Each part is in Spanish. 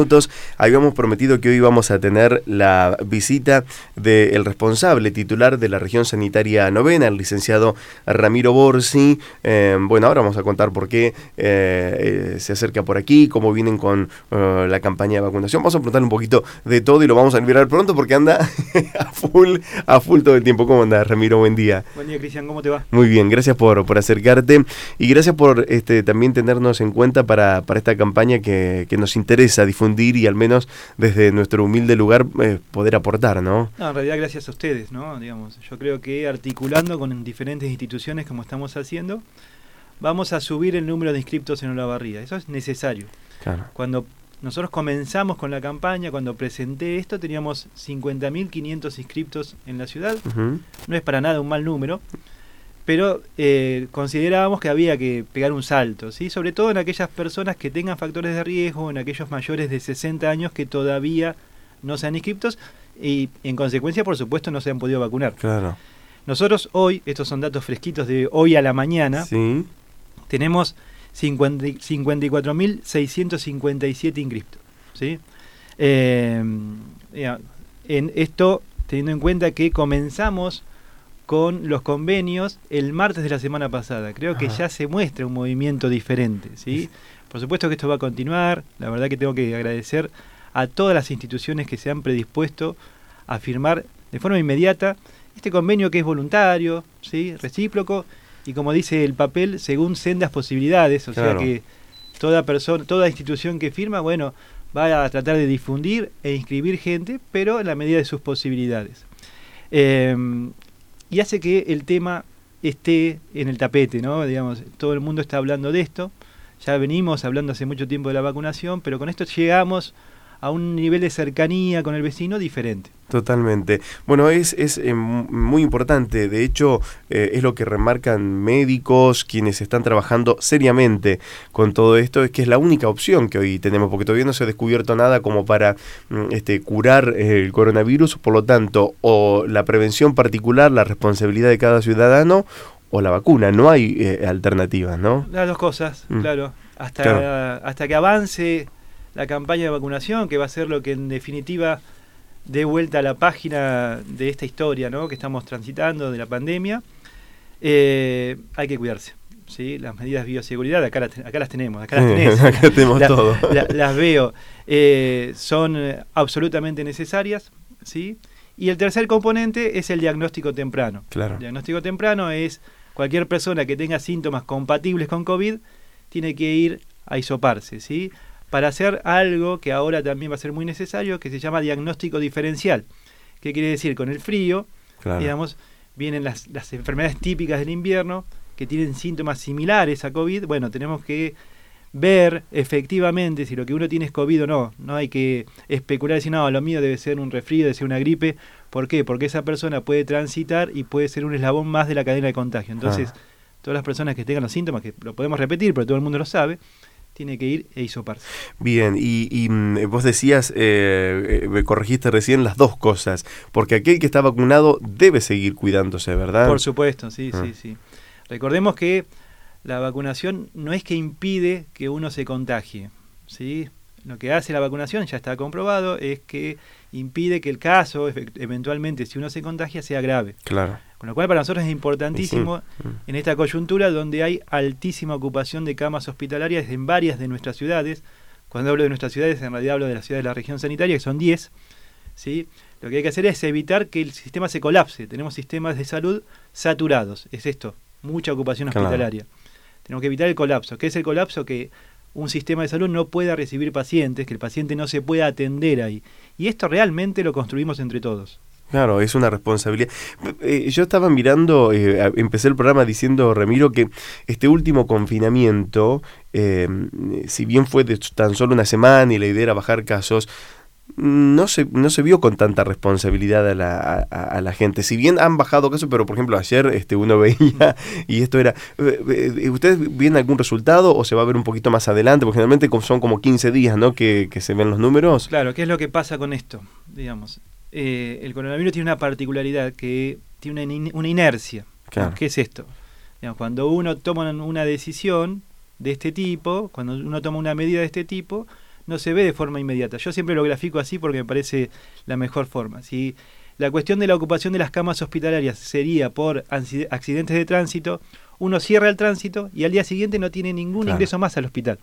minutos. Habíamos prometido que hoy íbamos a tener la visita del responsable titular de la región sanitaria novena, el licenciado Ramiro Borsi. Eh, bueno, ahora vamos a contar por qué eh, eh, se acerca por aquí, cómo vienen con la campaña de vacunación. Vamos a preguntarle un poquito de todo y lo vamos a enviar pronto porque anda a full, a full todo el tiempo. ¿Cómo anda, Ramiro? Buen día. Buen día, Cristian. ¿Cómo te va? Muy bien, gracias por, por acercarte y gracias por este, también tenernos en cuenta para, para esta campaña que, que nos interesa difundir y al menos desde nuestro humilde lugar eh, poder aportar, ¿no? ¿no? En realidad gracias a ustedes, ¿no? Digamos, yo creo que articulando con diferentes instituciones como estamos haciendo, vamos a subir el número de inscriptos en Olavarría. Eso es necesario. Claro. Cuando nosotros comenzamos con la campaña, cuando presenté esto, teníamos 50.500 inscriptos en la ciudad. No es para nada un mal número pero eh, considerábamos que había que pegar un salto, ¿sí? sobre todo en aquellas personas que tengan factores de riesgo, en aquellos mayores de 60 años que todavía no sean inscriptos y en consecuencia, por supuesto, no se han podido vacunar. Claro. Nosotros hoy, estos son datos fresquitos de hoy a la mañana, ¿Sí? tenemos 54.657 inscriptos. ¿sí? Eh, en esto, teniendo en cuenta que comenzamos con los convenios el martes de la semana pasada. Creo que ya se muestra un movimiento diferente, ¿sí? Por supuesto que esto va a continuar, la verdad que tengo que agradecer a todas las instituciones que se han predispuesto a firmar de forma inmediata este convenio que es voluntario, ¿sí? recíproco y como dice el papel, según sendas posibilidades, o sea que toda persona, toda institución que firma, bueno, va a tratar de difundir e inscribir gente, pero en la medida de sus posibilidades. Eh, y hace que el tema esté en el tapete, ¿no? Digamos, todo el mundo está hablando de esto. Ya venimos hablando hace mucho tiempo de la vacunación, pero con esto llegamos a un nivel de cercanía con el vecino diferente. Totalmente. Bueno, es, es eh, muy importante, de hecho eh, es lo que remarcan médicos, quienes están trabajando seriamente con todo esto, es que es la única opción que hoy tenemos, porque todavía no se ha descubierto nada como para mm, este, curar eh, el coronavirus, por lo tanto, o la prevención particular, la responsabilidad de cada ciudadano, o la vacuna, no hay alternativas, ¿no? Las dos cosas, mm. claro. Hasta, hasta que avance la campaña de vacunación, que va a ser lo que en definitiva dé vuelta a la página de esta historia ¿no? que estamos transitando de la pandemia, eh, hay que cuidarse. ¿sí? Las medidas de bioseguridad, acá, acá las tenemos, acá las tenemos todo. las veo, eh, son absolutamente necesarias. ¿sí? Y el tercer componente es el diagnóstico temprano. Claro. El diagnóstico temprano es cualquier persona que tenga síntomas compatibles con COVID tiene que ir a isoparse, ¿sí? Para hacer algo que ahora también va a ser muy necesario, que se llama diagnóstico diferencial. ¿Qué quiere decir? Con el frío, digamos, vienen las, las enfermedades típicas del invierno que tienen síntomas similares a COVID. Bueno, tenemos que ver efectivamente si lo que uno tiene es COVID o no. No hay que especular y decir, no, lo mío debe ser un resfrío, debe ser una gripe. ¿Por qué? Porque esa persona puede transitar y puede ser un eslabón más de la cadena de contagio. Entonces, ah. todas las personas que tengan los síntomas, que lo podemos repetir, pero todo el mundo lo sabe, tiene que ir e hisoparse. Bien, y, mm, vos decías, eh, eh, me corregiste recién las dos cosas, porque aquel que está vacunado debe seguir cuidándose, ¿verdad? Por supuesto, sí, sí, ah. sí. Recordemos que la vacunación no es que impide que uno se contagie, ¿sí? Lo que hace la vacunación, ya está comprobado, es que impide que el caso, eventualmente, si uno se contagia, sea grave. Claro. Con lo cual para nosotros es importantísimo en esta coyuntura donde hay altísima ocupación de camas hospitalarias en varias de nuestras ciudades. Cuando hablo de nuestras ciudades, en realidad hablo de las ciudades de la región sanitaria, que son 10. ¿sí? Lo que hay que hacer es evitar que el sistema se colapse. Tenemos sistemas de salud saturados. Es esto, mucha ocupación hospitalaria. Tenemos que evitar el colapso. ¿Qué es el colapso? Que un sistema de salud no pueda recibir pacientes, que el paciente no se pueda atender ahí. Y esto realmente lo construimos entre todos. Claro, es una responsabilidad. Eh, yo estaba mirando, eh, empecé el programa diciendo, Ramiro, que este último confinamiento, eh, si bien fue de tan solo una semana y la idea era bajar casos, no se, no se vio con tanta responsabilidad a la, a, la gente. Si bien han bajado casos, pero por ejemplo ayer este, uno veía y esto era... ¿Ustedes ven algún resultado o se va a ver un poquito más adelante? Porque generalmente son como 15 días ¿no? que, que se ven los números. Claro, ¿qué es lo que pasa con esto? Digamos, eh, el coronavirus tiene una particularidad que tiene una, inercia. ¿Qué es esto? cuando uno toma una decisión de este tipo, cuando uno toma una medida de este tipo, no se ve de forma inmediata. Yo siempre lo grafico así porque me parece la mejor forma. Si la cuestión de la ocupación de las camas hospitalarias sería por accidentes de tránsito, uno cierra el tránsito y al día siguiente no tiene ningún ingreso más al hospital.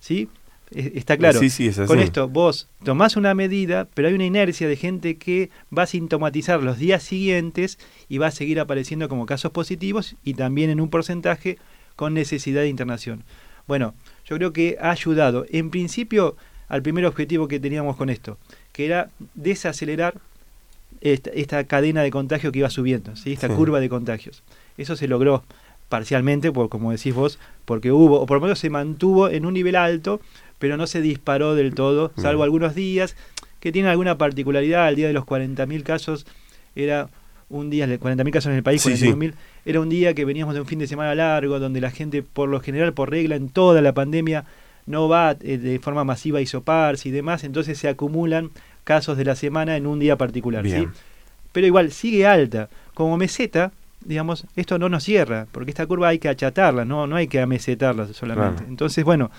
¿Sí? Está claro. Con esto vos tomás una medida, pero hay una inercia de gente que va a sintomatizar los días siguientes y va a seguir apareciendo como casos positivos y también en un porcentaje con necesidad de internación. Bueno, yo creo que ha ayudado en principio al primer objetivo que teníamos con esto, que era desacelerar esta, cadena de contagio que iba subiendo, ¿sí? esta curva de contagios. Eso se logró parcialmente, por, como decís vos, porque hubo, o por lo menos se mantuvo en un nivel alto, pero no se disparó del todo, salvo algunos días que tienen alguna particularidad. El día de los 40.000 casos era un día, 40.000 casos en el país, era un día que veníamos de un fin de semana largo, donde la gente, por lo general, por regla, en toda la pandemia, no va eh, de forma masiva a isoparse y demás, entonces se acumulan casos de la semana en un día particular. ¿sí? Pero igual, sigue alta. Como meseta, digamos, esto no nos cierra, porque esta curva hay que achatarla, no, no hay que amesetarla solamente. Entonces, bueno,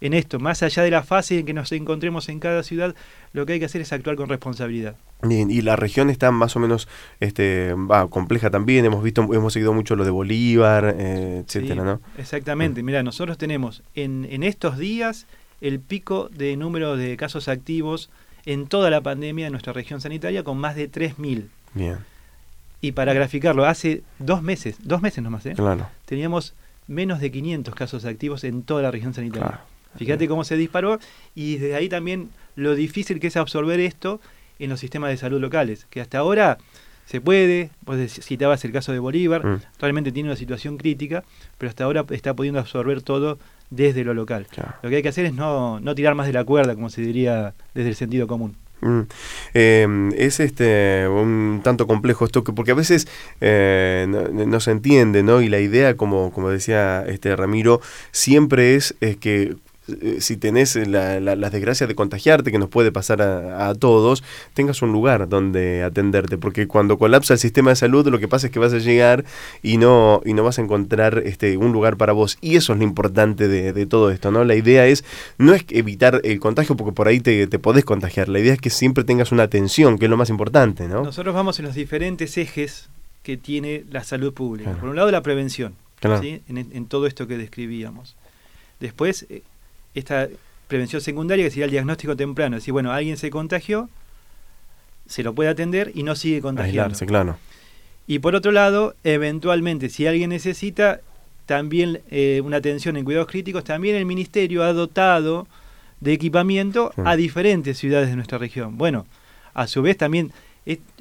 en esto, más allá de la fase en que nos encontremos en cada ciudad, lo que hay que hacer es actuar con responsabilidad. Bien, y la región está más o menos este, compleja también, hemos visto, hemos seguido mucho lo de Bolívar, eh, etcétera, ¿no? Exactamente, mm. mira, nosotros tenemos en, en estos días el pico de número de casos activos en toda la pandemia en nuestra región sanitaria con más de 3.000. Bien. Y para graficarlo, hace dos meses, dos meses nomás, ¿eh? Claro. Teníamos menos de 500 casos activos en toda la región sanitaria. Fíjate cómo se disparó y desde ahí también lo difícil que es absorber esto en los sistemas de salud locales, que hasta ahora se puede, vos citabas el caso de Bolívar, mm. actualmente tiene una situación crítica, pero hasta ahora está pudiendo absorber todo desde lo local. Lo que hay que hacer es no, no tirar más de la cuerda, como se diría desde el sentido común. Mm. Em, es este un tanto complejo esto que porque a veces eh, no, se entiende no y la idea como como decía este Ramiro siempre es, es que si tenés la, la, desgracia de contagiarte, que nos puede pasar a, todos, tengas un lugar donde atenderte, porque cuando colapsa el sistema de salud lo que pasa es que vas a llegar y no, y no vas a encontrar este, un lugar para vos. Y eso es lo importante de, todo esto, ¿no? La idea es, no es evitar el contagio, porque por ahí te, podés contagiar, la idea es que siempre tengas una atención, que es lo más importante, ¿no? Nosotros vamos en los diferentes ejes que tiene la salud pública. Por un lado, la prevención, en, en todo esto que describíamos. Después, eh, esta prevención secundaria, que sería el diagnóstico temprano. Es decir, bueno, alguien se contagió, se lo puede atender y no sigue contagiando. claro. Y por otro lado, eventualmente, si alguien necesita también eh, una atención en cuidados críticos, también el Ministerio ha dotado de equipamiento a diferentes ciudades de nuestra región. Bueno, a su vez también,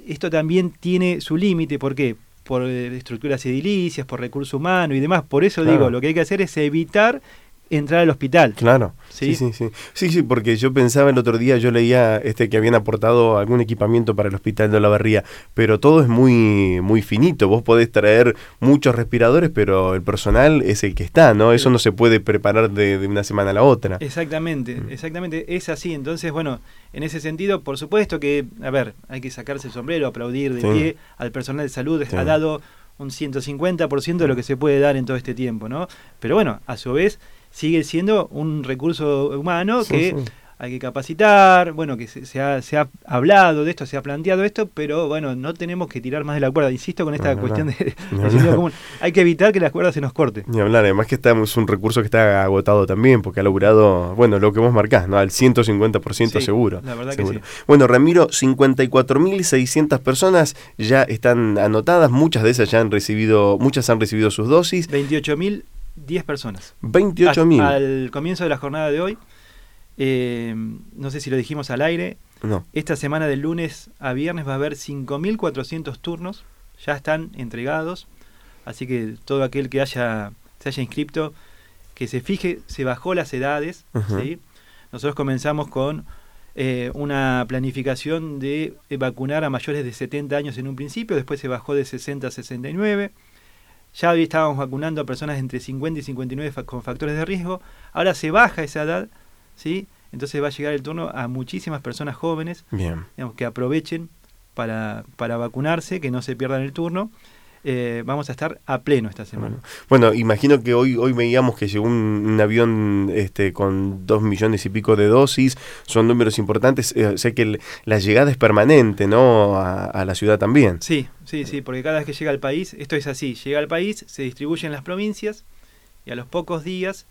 esto también tiene su límite, ¿por qué? Por eh, estructuras edilicias, por recursos humanos y demás. Por eso digo, lo que hay que hacer es evitar entrar al hospital. Claro. ¿Sí? ¿Sí? sí, sí, sí. porque yo pensaba el otro día, yo leía este que habían aportado algún equipamiento para el hospital de la Barría, pero todo es muy muy finito. Vos podés traer muchos respiradores, pero el personal es el que está, ¿no? Eso no se puede preparar de, una semana a la otra. Exactamente, mm. exactamente, es así. Entonces, bueno, en ese sentido, por supuesto que, a ver, hay que sacarse el sombrero, aplaudir de pie al personal de salud, ha dado un 150% de lo que se puede dar en todo este tiempo, ¿no? Pero bueno, a su vez sigue siendo un recurso humano que hay que capacitar, bueno, que se, ha, se, ha, hablado de esto, se ha planteado esto, pero bueno, no tenemos que tirar más de la cuerda. Insisto con esta cuestión de, común. Hay que evitar que las cuerdas se nos corten. Ni hablar, además que estamos un recurso que está agotado también, porque ha logrado, bueno, lo que vos marcás, ¿no? Al 150% seguro. La verdad que sí. Bueno, Ramiro, 54.600 personas ya están anotadas, muchas de esas ya han recibido, muchas han recibido sus dosis. 28.000 10 personas. 28 mil. Al comienzo de la jornada de hoy, eh, no sé si lo dijimos al aire, no. esta semana del lunes a viernes va a haber 5.400 turnos, ya están entregados, así que todo aquel que haya se haya inscrito, que se fije, se bajó las edades, nosotros comenzamos con eh, una planificación de vacunar a mayores de 70 años en un principio, después se bajó de 60 a 69, ya hoy estábamos vacunando a personas entre 50 y 59 con factores de riesgo. Ahora se baja esa edad, ¿sí? Entonces va a llegar el turno a muchísimas personas jóvenes Bien. que aprovechen para, para vacunarse, que no se pierdan el turno. Eh, vamos a estar a pleno esta semana. Bueno, imagino que hoy hoy veíamos que llegó un, avión este, con dos millones y pico de dosis, son números importantes, eh, sé que la llegada es permanente, ¿no? A, la ciudad también. Sí, sí, sí, porque cada vez que llega al país, esto es así, llega al país, se distribuye en las provincias y a los pocos días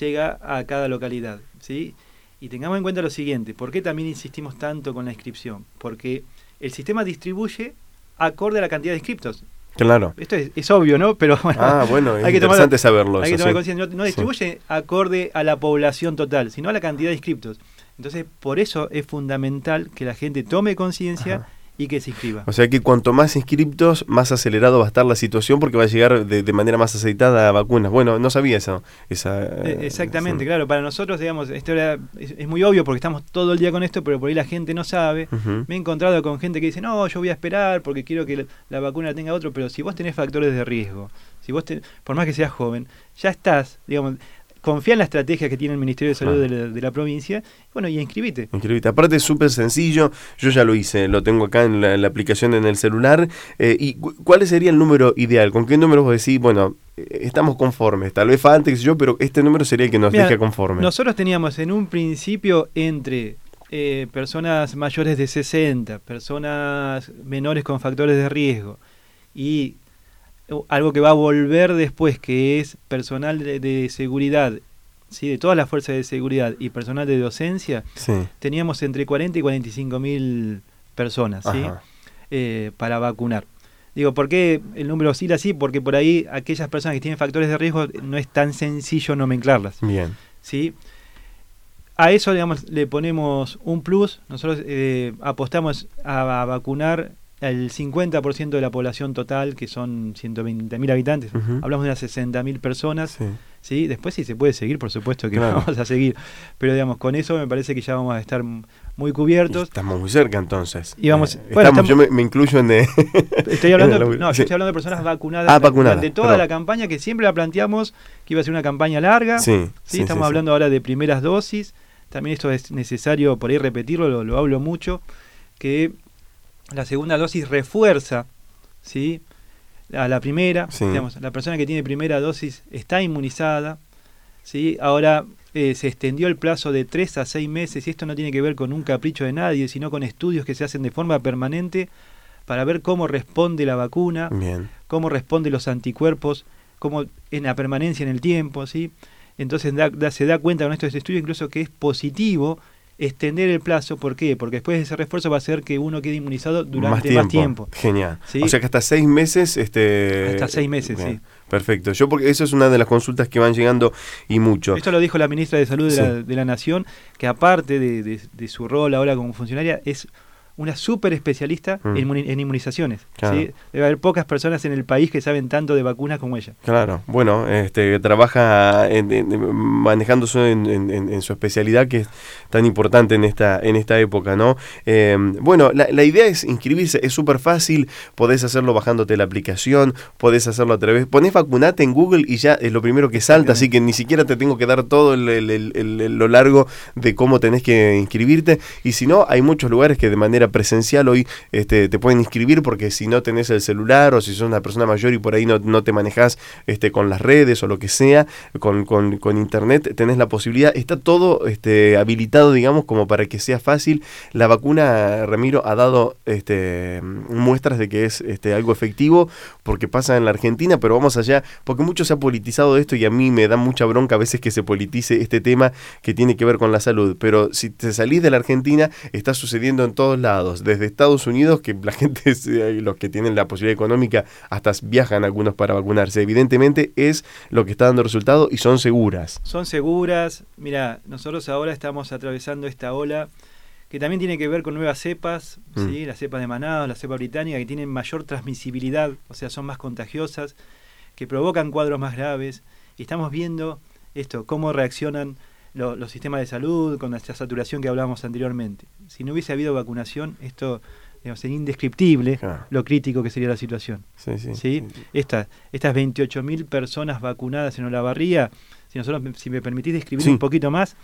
llega a cada localidad, ¿sí? Y tengamos en cuenta lo siguiente, ¿por qué también insistimos tanto con la inscripción? Porque el sistema distribuye acorde a la cantidad de inscriptos. Claro. Esto es, obvio, ¿no? Pero bueno, ah, bueno, es hay interesante saberlo. Hay que tomar conciencia. No, distribuye acorde a la población total, sino a la cantidad de inscriptos. Entonces, por eso es fundamental que la gente tome conciencia y que se inscriba. O sea que cuanto más inscriptos, más acelerado va a estar la situación porque va a llegar de, manera más aceitada a vacunas. Bueno, no sabía eso. Esa, eh, exactamente, claro. Para nosotros, digamos, esto es, muy obvio porque estamos todo el día con esto, pero por ahí la gente no sabe. Me he encontrado con gente que dice, no, yo voy a esperar porque quiero que la, vacuna tenga otro, pero si vos tenés factores de riesgo, si vos por más que seas joven, ya estás, digamos, confía en la estrategia que tiene el Ministerio de Salud de, la, provincia, bueno, y inscribite. Inscribite. Aparte es súper sencillo, yo ya lo hice, lo tengo acá en la, aplicación en el celular. Eh, ¿Y cuál sería el número ideal? ¿Con qué número vos decís, bueno, eh, estamos conformes? Tal vez falta, yo, pero este número sería el que nos deje conformes. Nosotros teníamos en un principio entre eh, personas mayores de 60, personas menores con factores de riesgo y algo que va a volver después, que es personal de, seguridad, ¿sí? de todas las fuerzas de seguridad y personal de docencia, teníamos entre 40 y 45 mil personas ¿sí? Eh, para vacunar. Digo, ¿por qué el número oscila así? Porque por ahí aquellas personas que tienen factores de riesgo no es tan sencillo nomenclarlas. Bien. ¿sí? A eso digamos, le ponemos un plus. Nosotros eh, apostamos a vacunar el 50% de la población total, que son 120.000 habitantes, hablamos de unas 60.000 personas. Sí. Después sí se puede seguir, por supuesto que vamos a seguir. Pero digamos, con eso me parece que ya vamos a estar muy cubiertos. estamos muy cerca entonces. Y vamos, eh, yo me, incluyo en... De estoy hablando, no, yo estoy hablando de personas vacunadas. Ah, vacunadas. De toda la campaña que siempre la planteamos que iba a ser una campaña larga. Sí, sí, estamos hablando ahora de primeras dosis. También esto es necesario por ahí repetirlo, lo, lo hablo mucho, que la segunda dosis refuerza ¿sí? a la primera. Digamos, la persona que tiene primera dosis está inmunizada. ¿sí? Ahora eh, se extendió el plazo de 3 a 6 meses y esto no tiene que ver con un capricho de nadie, sino con estudios que se hacen de forma permanente para ver cómo responde la vacuna, cómo responden los anticuerpos, cómo en la permanencia en el tiempo. ¿sí? Entonces se da cuenta con estos estudios incluso que es positivo extender el plazo. ¿Por qué? Porque después ese refuerzo va a hacer que uno quede inmunizado durante más tiempo. Genial. O sea que hasta seis meses. Este... Hasta seis meses, sí. Perfecto. Yo porque eso es una de las consultas que van llegando y mucho. Esto lo dijo la ministra de Salud de, la, Nación, que aparte de, su rol ahora como funcionaria, es una súper especialista mm. en, inmunizaciones. Debe haber pocas personas en el país que saben tanto de vacunas como ella. Claro, bueno, este, trabaja manejándose en, su especialidad que es tan importante en esta, en esta época, ¿no? Eh, bueno, la, idea es inscribirse, es súper fácil, podés hacerlo bajándote la aplicación, podés hacerlo a través, ponés vacunate en Google y ya es lo primero que salta, así que ni siquiera te tengo que dar todo lo largo de cómo tenés que inscribirte, y si no, hay muchos lugares que de manera presencial hoy este, te pueden inscribir porque si no tenés el celular o si sos una persona mayor y por ahí no, no te manejas este, con las redes o lo que sea, con, con, internet, tenés la posibilidad, está todo este, habilitado, digamos, como para que sea fácil. La vacuna, Ramiro, ha dado este, muestras de que es este, algo efectivo porque pasa en la Argentina, pero vamos allá, porque mucho se ha politizado esto y a mí me da mucha bronca a veces que se politice este tema que tiene que ver con la salud, pero si te salís de la Argentina, está sucediendo en todos lados desde Estados Unidos, que la gente, los que tienen la posibilidad económica, hasta viajan algunos para vacunarse. Evidentemente es lo que está dando resultado y son seguras. Son seguras. Mira, nosotros ahora estamos atravesando esta ola que también tiene que ver con nuevas cepas, mm. ¿sí? la cepa de Manados, la cepa británica, que tienen mayor transmisibilidad, o sea, son más contagiosas, que provocan cuadros más graves. Y estamos viendo esto, cómo reaccionan los sistemas de salud, con esta saturación que hablábamos anteriormente. Si no hubiese habido vacunación, esto sería indescriptible lo crítico que sería la situación. Sí, sí, ¿Sí? estas 28.000 personas vacunadas en Olavarría, si nosotros, si me permitís describir un poquito más,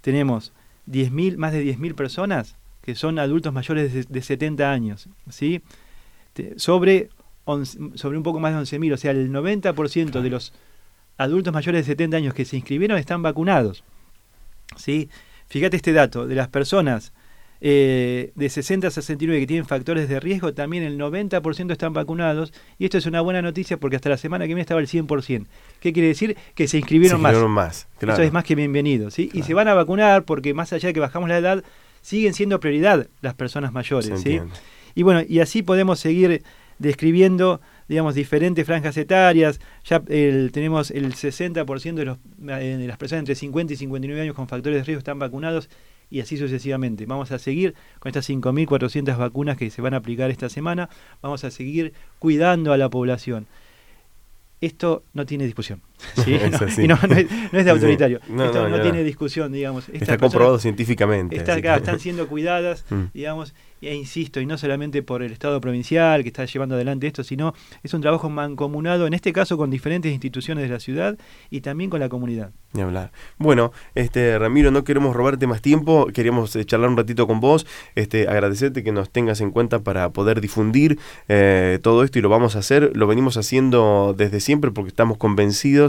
tenemos 10.000, más de 10.000 personas que son adultos mayores de, 70 años, ¿sí? sobre sobre un poco más de 11.000, o sea, el 90% de los adultos mayores de 70 años que se inscribieron están vacunados. ¿Sí? Fíjate este dato, de las personas eh, de 60 a 69 que tienen factores de riesgo, también el 90% están vacunados. Y esto es una buena noticia porque hasta la semana que viene estaba el 100%. ¿Qué quiere decir? Que se inscribieron, se inscribieron más. Eso es más que bienvenido. ¿sí? Y se van a vacunar porque más allá de que bajamos la edad, siguen siendo prioridad las personas mayores. ¿sí? Y bueno, y así podemos seguir describiendo digamos, diferentes franjas etarias. Ya tenemos el 60% de, los, eh, de las personas entre 50 y 59 años con factores de riesgo están vacunados y así sucesivamente. Vamos a seguir con estas 5.400 vacunas que se van a aplicar esta semana. Vamos a seguir cuidando a la población esto no tiene discusión. no, es, de autoritario. esto no, tiene discusión, digamos. Está comprobado científicamente. Están siendo cuidadas, mm. digamos, e insisto, y no solamente por el Estado provincial que está llevando adelante esto, sino es un trabajo mancomunado, en este caso con diferentes instituciones de la ciudad y también con la comunidad. Ni hablar. Bueno, este Ramiro, no queremos robarte más tiempo, queríamos eh, charlar un ratito con vos, este, agradecerte que nos tengas en cuenta para poder difundir eh, todo esto y lo vamos a hacer, lo venimos haciendo desde siempre porque estamos convencidos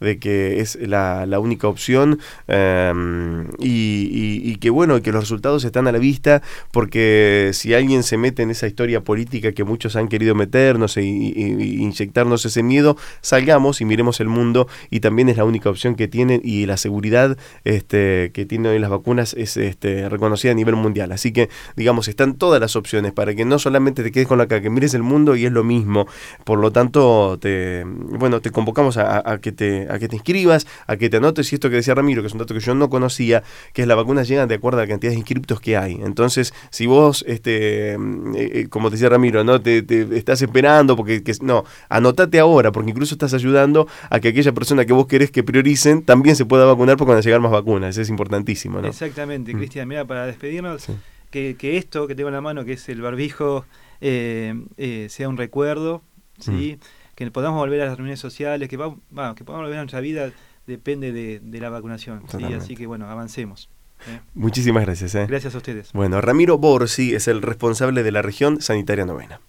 de que es la, única opción em, y, que bueno, que los resultados están a la vista porque si alguien se mete en esa historia política que muchos han querido meternos e, inyectarnos ese miedo, salgamos y miremos el mundo y también es la única opción que tienen y la seguridad este, que tienen hoy las vacunas es este, reconocida a nivel mundial. Así que, digamos, están todas las opciones para que no solamente te quedes con la cara, que mires el mundo y es lo mismo. Por lo tanto, te, bueno, te convocamos a, que te, a que te inscribas, a que te anotes y esto que decía Ramiro, que es un dato que yo no conocía, que es la vacuna llega de acuerdo a la cantidad de inscriptos que hay. Entonces, si vos este, mm, eh, eh, como decía Ramiro, no te, estás esperando, porque no, anotate ahora, porque incluso estás ayudando a que aquella persona que vos querés que prioricen también se pueda vacunar porque van a llegar más vacunas, es importantísimo. ¿no? Exactamente, mm. Cristian, mira, para despedirnos, que, esto que tengo en la mano, que es el barbijo, eh, sea un recuerdo, ¿sí? Mm. Que podamos volver a las reuniones sociales, que, va, que podamos volver a nuestra vida, depende de, la vacunación. ¿sí? Así que bueno, avancemos. Muchísimas gracias. ¿eh? Gracias a ustedes. Bueno, Ramiro Borsi es el responsable de la región sanitaria novena.